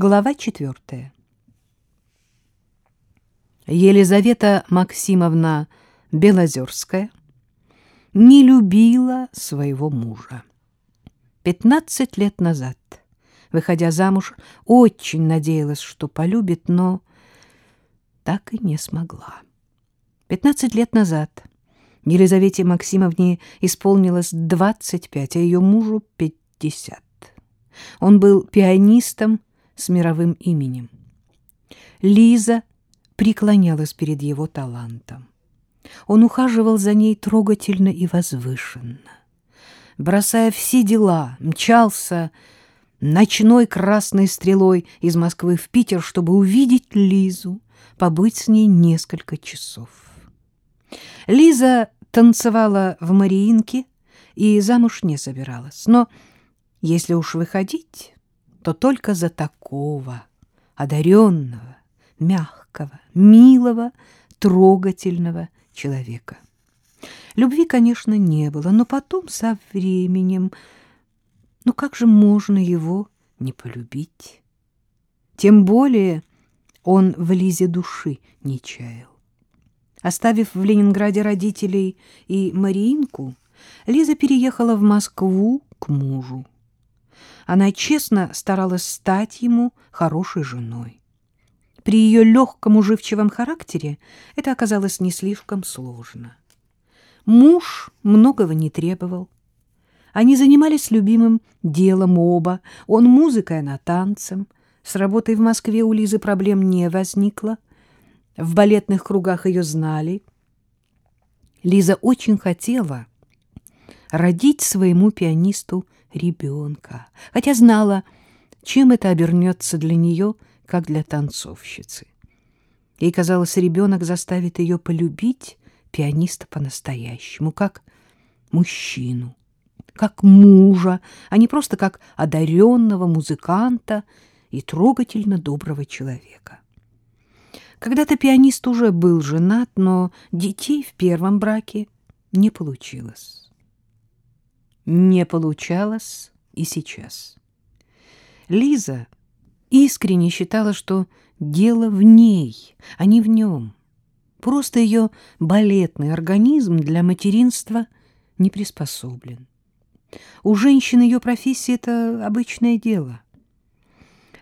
Глава четвертая. Елизавета Максимовна Белозерская не любила своего мужа. Пятнадцать лет назад, выходя замуж, очень надеялась, что полюбит, но так и не смогла. Пятнадцать лет назад Елизавете Максимовне исполнилось двадцать пять, а ее мужу пятьдесят. Он был пианистом, с мировым именем. Лиза преклонялась перед его талантом. Он ухаживал за ней трогательно и возвышенно. Бросая все дела, мчался ночной красной стрелой из Москвы в Питер, чтобы увидеть Лизу, побыть с ней несколько часов. Лиза танцевала в Мариинке и замуж не собиралась. Но если уж выходить, то только за такого одаренного, мягкого, милого, трогательного человека. Любви, конечно, не было, но потом со временем... Ну как же можно его не полюбить? Тем более он в Лизе души не чаял. Оставив в Ленинграде родителей и Мариинку, Лиза переехала в Москву к мужу. Она честно старалась стать ему хорошей женой. При ее легком уживчивом характере это оказалось не слишком сложно. Муж многого не требовал. Они занимались любимым делом оба. Он музыкой, она танцем. С работой в Москве у Лизы проблем не возникло. В балетных кругах ее знали. Лиза очень хотела родить своему пианисту ребенка, хотя знала, чем это обернется для нее, как для танцовщицы. Ей казалось, ребенок заставит ее полюбить пианиста по-настоящему, как мужчину, как мужа, а не просто как одаренного музыканта и трогательно доброго человека. Когда-то пианист уже был женат, но детей в первом браке не получилось не получалось и сейчас. Лиза искренне считала, что дело в ней, а не в нем. Просто ее балетный организм для материнства не приспособлен. У женщин ее профессии это обычное дело.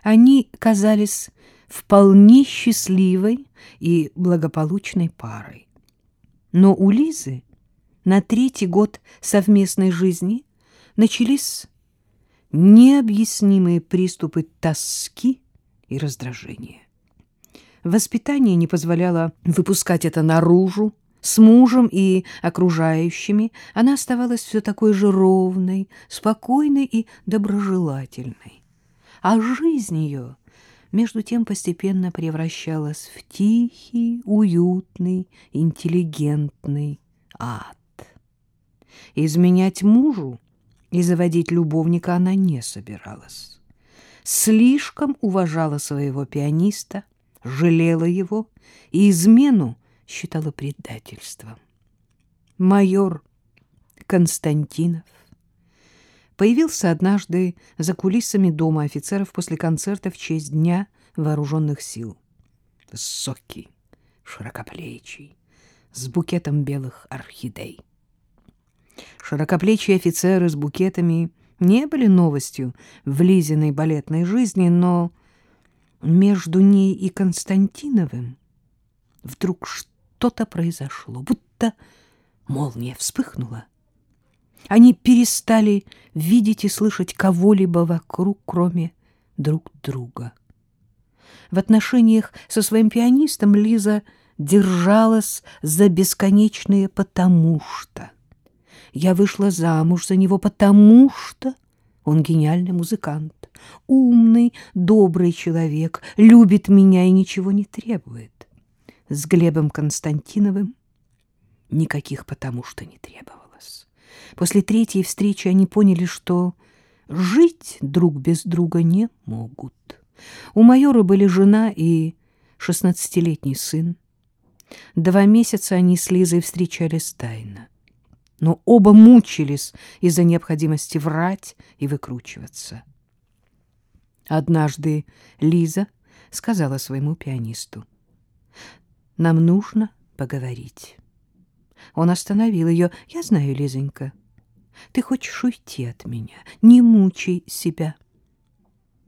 Они казались вполне счастливой и благополучной парой. Но у Лизы на третий год совместной жизни начались необъяснимые приступы тоски и раздражения. Воспитание не позволяло выпускать это наружу. С мужем и окружающими она оставалась все такой же ровной, спокойной и доброжелательной. А жизнь ее, между тем, постепенно превращалась в тихий, уютный, интеллигентный ад. Изменять мужу и заводить любовника она не собиралась. Слишком уважала своего пианиста, жалела его и измену считала предательством. Майор Константинов появился однажды за кулисами дома офицеров после концерта в честь Дня вооруженных сил. Высокий, широкоплечий, с букетом белых орхидей. Широкоплечие офицеры с букетами не были новостью в Лизиной балетной жизни, но между ней и Константиновым вдруг что-то произошло, будто молния вспыхнула. Они перестали видеть и слышать кого-либо вокруг, кроме друг друга. В отношениях со своим пианистом Лиза держалась за бесконечные «потому что». Я вышла замуж за него, потому что он гениальный музыкант, умный, добрый человек, любит меня и ничего не требует. С Глебом Константиновым никаких потому что не требовалось. После третьей встречи они поняли, что жить друг без друга не могут. У майора были жена и шестнадцатилетний сын. Два месяца они с Лизой встречались тайно но оба мучились из-за необходимости врать и выкручиваться. Однажды Лиза сказала своему пианисту, «Нам нужно поговорить». Он остановил ее. «Я знаю, Лизонька, ты хочешь уйти от меня. Не мучай себя.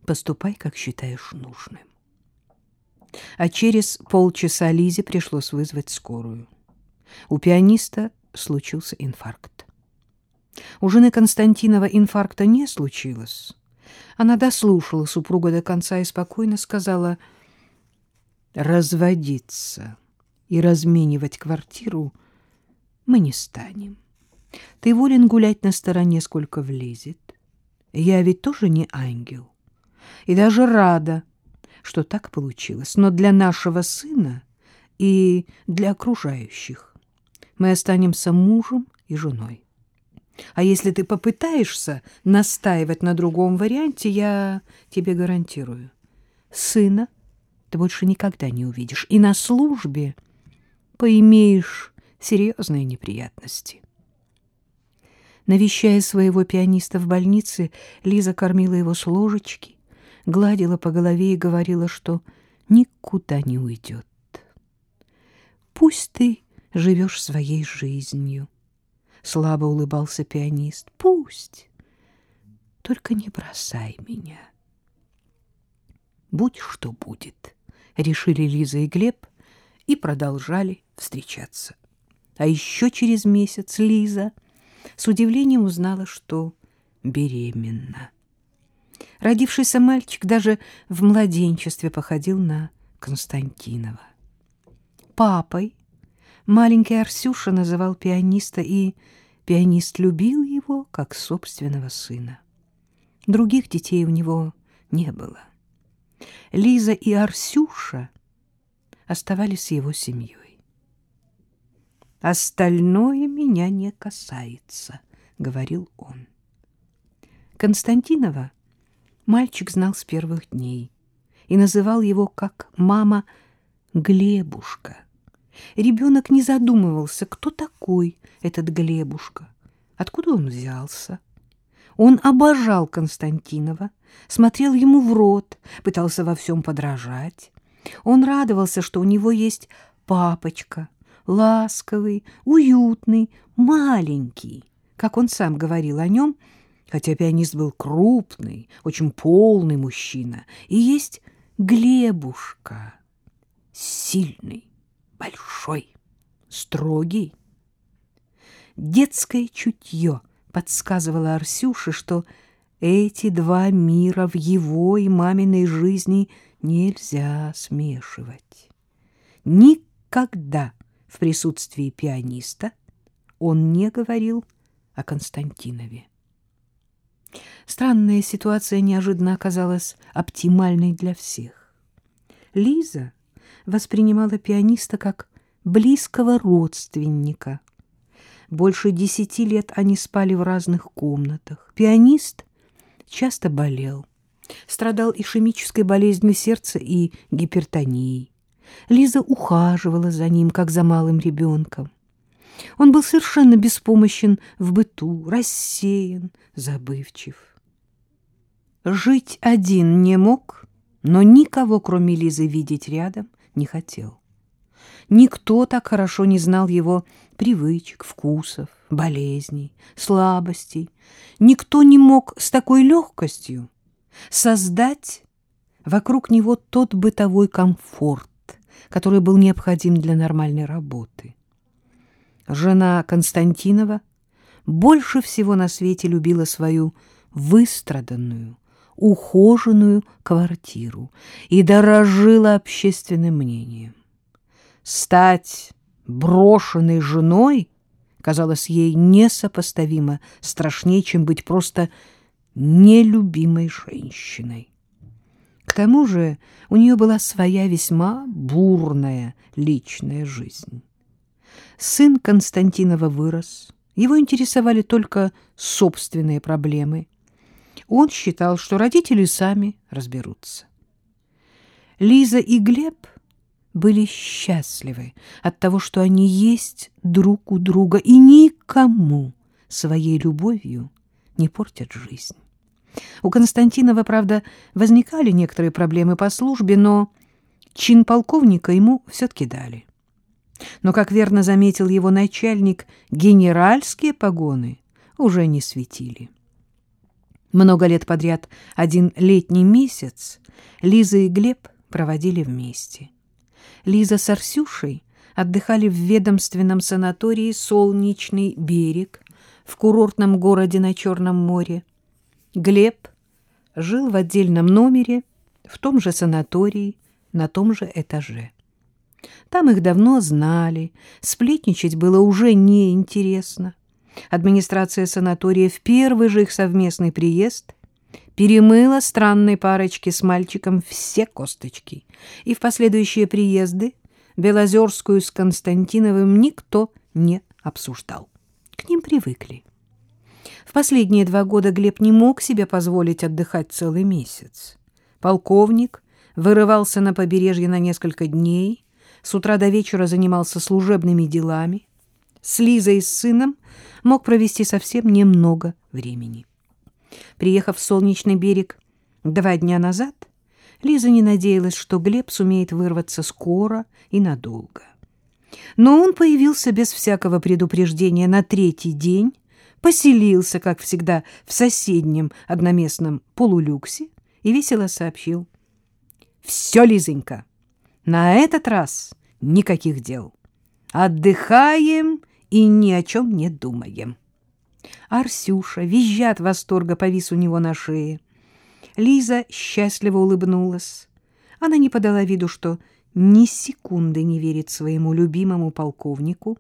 Поступай, как считаешь нужным». А через полчаса Лизе пришлось вызвать скорую. У пианиста случился инфаркт. У жены Константинова инфаркта не случилось. Она дослушала супруга до конца и спокойно сказала, «Разводиться и разменивать квартиру мы не станем. Ты волен гулять на стороне, сколько влезет. Я ведь тоже не ангел. И даже рада, что так получилось. Но для нашего сына и для окружающих мы останемся мужем и женой. А если ты попытаешься настаивать на другом варианте, я тебе гарантирую, сына ты больше никогда не увидишь, и на службе поимеешь серьезные неприятности. Навещая своего пианиста в больнице, Лиза кормила его с ложечки, гладила по голове и говорила, что никуда не уйдет. «Пусть ты живешь своей жизнью», — слабо улыбался пианист. «Пусть, только не бросай меня». «Будь что будет», — решили Лиза и Глеб и продолжали встречаться. А еще через месяц Лиза с удивлением узнала, что беременна. Родившийся мальчик даже в младенчестве походил на Константинова. Папой маленький Арсюша называл пианиста, и пианист любил его, как собственного сына. Других детей у него не было. Лиза и Арсюша оставались его семьей. «Остальное меня не касается», — говорил он. Константинова мальчик знал с первых дней и называл его как мама Глебушка. Ребенок не задумывался, кто такой этот Глебушка, откуда он взялся. Он обожал Константинова, смотрел ему в рот, пытался во всем подражать. Он радовался, что у него есть папочка, ласковый, уютный, маленький, как он сам говорил о нем, хотя пианист был крупный, очень полный мужчина, и есть Глебушка, сильный, большой, строгий. Детское чутье подсказывало Арсюше, что эти два мира в его и маминой жизни нельзя смешивать. Никогда в присутствии пианиста он не говорил о Константинове. Странная ситуация неожиданно оказалась оптимальной для всех. Лиза воспринимала пианиста как близкого родственника. Больше десяти лет они спали в разных комнатах. Пианист часто болел, страдал ишемической болезнью сердца и гипертонией. Лиза ухаживала за ним, как за малым ребенком. Он был совершенно беспомощен в быту, рассеян, забывчив. Жить один не мог, но никого, кроме Лизы, видеть рядом не хотел. Никто так хорошо не знал его привычек, вкусов, болезней, слабостей. Никто не мог с такой легкостью создать вокруг него тот бытовой комфорт, который был необходим для нормальной работы. Жена Константинова больше всего на свете любила свою выстраданную, ухоженную квартиру и дорожила общественным мнением. Стать брошенной женой казалось ей несопоставимо страшнее, чем быть просто нелюбимой женщиной. К тому же у нее была своя весьма бурная личная жизнь. Сын Константинова вырос, его интересовали только собственные проблемы. Он считал, что родители сами разберутся. Лиза и Глеб были счастливы от того, что они есть друг у друга и никому своей любовью не портят жизнь. У Константинова, правда, возникали некоторые проблемы по службе, но чин полковника ему все-таки дали. Но, как верно заметил его начальник, генеральские погоны уже не светили. Много лет подряд, один летний месяц, Лиза и Глеб проводили вместе. Лиза с Арсюшей отдыхали в ведомственном санатории «Солнечный берег» в курортном городе на Черном море. Глеб жил в отдельном номере в том же санатории на том же этаже. Там их давно знали, сплетничать было уже неинтересно. Администрация санатория в первый же их совместный приезд перемыла странной парочке с мальчиком все косточки, и в последующие приезды Белозерскую с Константиновым никто не обсуждал. К ним привыкли. В последние два года Глеб не мог себе позволить отдыхать целый месяц. Полковник вырывался на побережье на несколько дней, с утра до вечера занимался служебными делами, с Лизой и с сыном мог провести совсем немного времени. Приехав в Солнечный берег два дня назад, Лиза не надеялась, что Глеб сумеет вырваться скоро и надолго. Но он появился без всякого предупреждения на третий день, поселился, как всегда, в соседнем одноместном полулюксе и весело сообщил. «Все, Лизонька, на этот раз никаких дел. Отдыхаем и ни о чем не думаем. Арсюша, визжа восторга, повис у него на шее. Лиза счастливо улыбнулась. Она не подала виду, что ни секунды не верит своему любимому полковнику.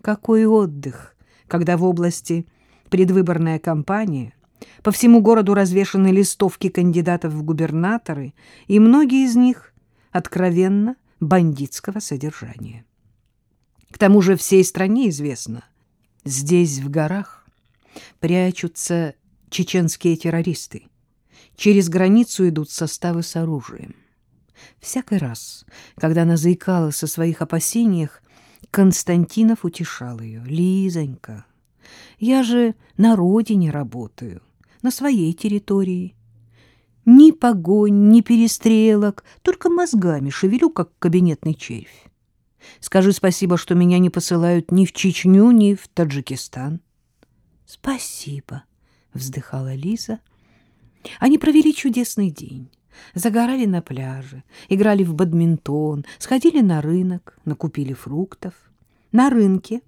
Какой отдых, когда в области предвыборная кампания, по всему городу развешаны листовки кандидатов в губернаторы, и многие из них откровенно бандитского содержания. К тому же всей стране известно, здесь, в горах, прячутся чеченские террористы. Через границу идут составы с оружием. Всякий раз, когда она заикалась о своих опасениях, Константинов утешал ее. «Лизонька, я же на родине работаю, на своей территории. Ни погонь, ни перестрелок, только мозгами шевелю, как кабинетный червь. Скажи спасибо, что меня не посылают ни в Чечню, ни в Таджикистан. — Спасибо, — вздыхала Лиза. Они провели чудесный день. Загорали на пляже, играли в бадминтон, сходили на рынок, накупили фруктов. На рынке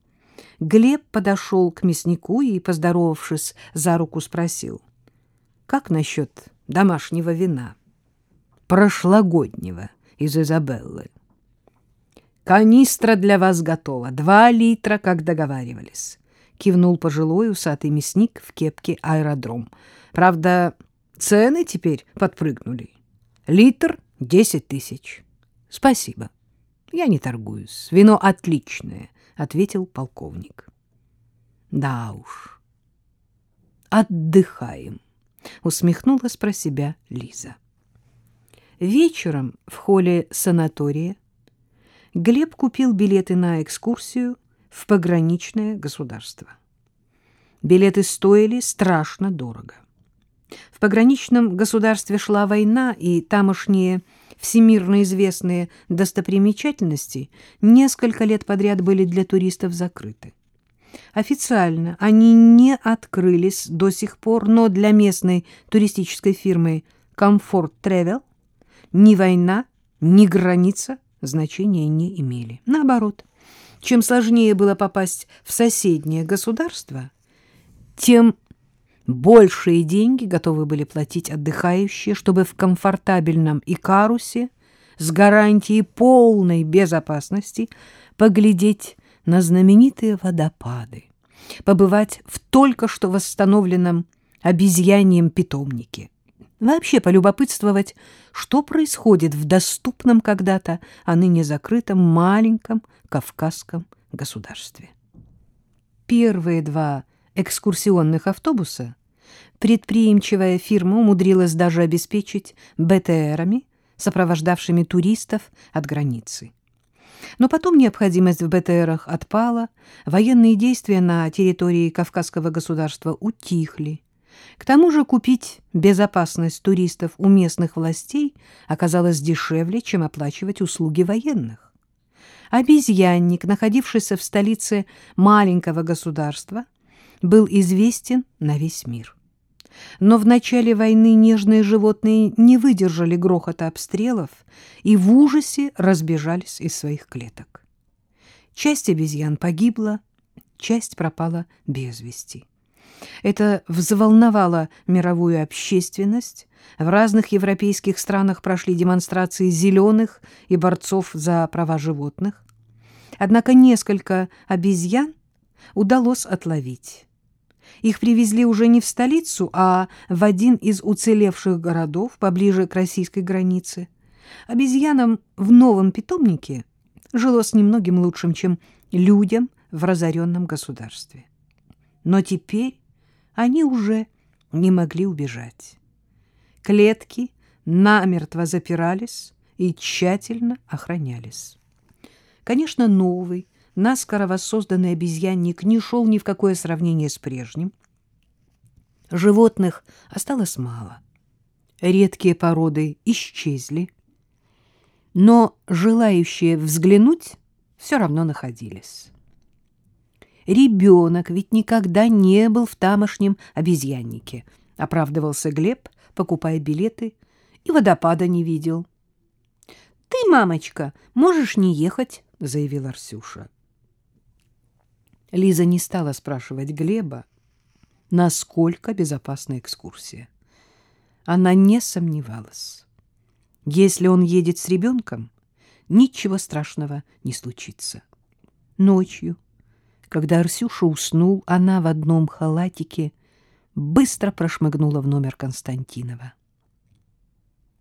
Глеб подошел к мяснику и, поздоровавшись, за руку спросил. — Как насчет домашнего вина? — Прошлогоднего, из Изабеллы. — Канистра для вас готова. Два литра, как договаривались. Кивнул пожилой усатый мясник в кепке аэродром. Правда, цены теперь подпрыгнули. Литр — десять тысяч. Спасибо. Я не торгуюсь. Вино отличное, — ответил полковник. Да уж. Отдыхаем, — усмехнулась про себя Лиза. Вечером в холле санатория Глеб купил билеты на экскурсию в пограничное государство. Билеты стоили страшно дорого. В пограничном государстве шла война, и тамошние всемирно известные достопримечательности несколько лет подряд были для туристов закрыты. Официально они не открылись до сих пор, но для местной туристической фирмы Comfort Travel ни война, ни граница – значения не имели. Наоборот, чем сложнее было попасть в соседнее государство, тем большие деньги готовы были платить отдыхающие, чтобы в комфортабельном Икарусе с гарантией полной безопасности поглядеть на знаменитые водопады, побывать в только что восстановленном обезьяньем питомнике вообще полюбопытствовать, что происходит в доступном когда-то, а ныне закрытом маленьком кавказском государстве. Первые два экскурсионных автобуса предприимчивая фирма умудрилась даже обеспечить БТРами, сопровождавшими туристов от границы. Но потом необходимость в БТРах отпала, военные действия на территории Кавказского государства утихли, К тому же купить безопасность туристов у местных властей оказалось дешевле, чем оплачивать услуги военных. Обезьянник, находившийся в столице маленького государства, был известен на весь мир. Но в начале войны нежные животные не выдержали грохота обстрелов и в ужасе разбежались из своих клеток. Часть обезьян погибла, часть пропала без вести. Это взволновало мировую общественность. В разных европейских странах прошли демонстрации зеленых и борцов за права животных. Однако несколько обезьян удалось отловить. Их привезли уже не в столицу, а в один из уцелевших городов поближе к российской границе. Обезьянам в новом питомнике жилось немногим лучшим, чем людям в разоренном государстве. Но теперь они уже не могли убежать. Клетки намертво запирались и тщательно охранялись. Конечно, новый, наскоро воссозданный обезьянник не шел ни в какое сравнение с прежним. Животных осталось мало. Редкие породы исчезли. Но желающие взглянуть все равно находились. Ребенок ведь никогда не был в тамошнем обезьяннике, оправдывался Глеб, покупая билеты, и водопада не видел. — Ты, мамочка, можешь не ехать, — заявила Арсюша. Лиза не стала спрашивать Глеба, насколько безопасна экскурсия. Она не сомневалась. Если он едет с ребенком, ничего страшного не случится. Ночью когда Арсюша уснул, она в одном халатике быстро прошмыгнула в номер Константинова.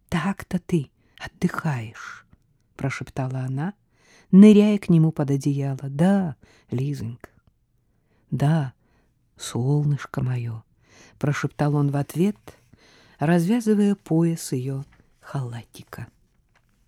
«Так-то ты отдыхаешь», — прошептала она, ныряя к нему под одеяло. «Да, Лизонька, да, солнышко мое», — прошептал он в ответ, развязывая пояс ее халатика.